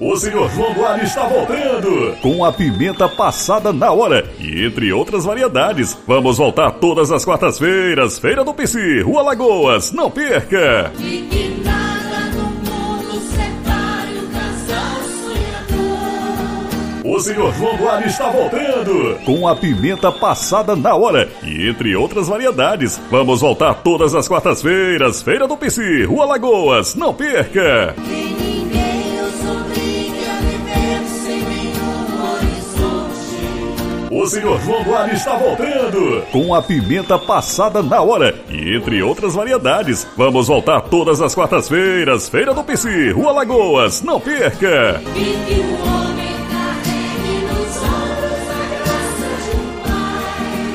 O senhor João Guari está voltando com a pimenta passada na hora e entre outras variedades. Vamos voltar todas as quartas-feiras. Feira do PC, Rua Lagoas. Não perca! O senhor João Guari está voltando com a pimenta passada na hora e entre outras variedades. Vamos voltar todas as quartas-feiras. Feira do PC, Rua Lagoas. Não perca! O senhor João Guari está voltando com a pimenta passada na hora e entre outras variedades. Vamos voltar todas as quartas-feiras. Feira do PC, Rua Lagoas. Não perca!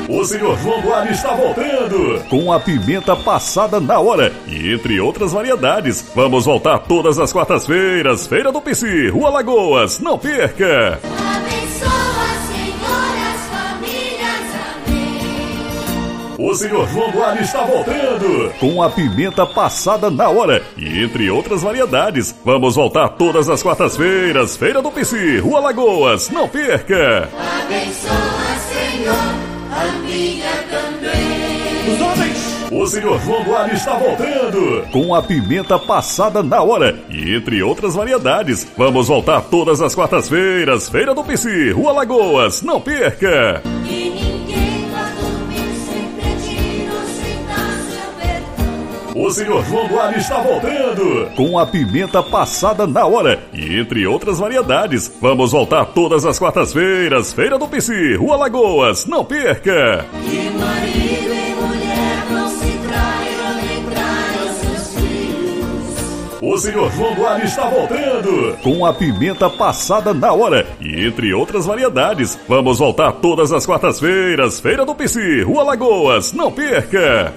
O senhor João Guari está voltando com a pimenta passada na hora e entre outras variedades. Vamos voltar todas as quartas-feiras. Feira do PC, Rua Lagoas. Não perca! O senhor João Guari está voltando com a pimenta passada na hora e entre outras variedades. Vamos voltar todas as quartas-feiras. Feira do PC, Rua Lagoas. Não perca! Abençoa, Senhor, a minha também. Os homens! O senhor João Guari está voltando com a pimenta passada na hora e entre outras variedades. Vamos voltar todas as quartas-feiras. Feira do PC, Rua Lagoas. Não perca! Que O senhor João Guari está voltando com a pimenta passada na hora e entre outras variedades. Vamos voltar todas as quartas-feiras. Feira do PC, Rua Lagoas. Não perca! Que marido e mulher não se traiam nem traiam seus filhos. O senhor João Guari está voltando com a pimenta passada na hora e entre outras variedades. Vamos voltar todas as quartas-feiras. Feira do PC, Rua Lagoas. Não perca!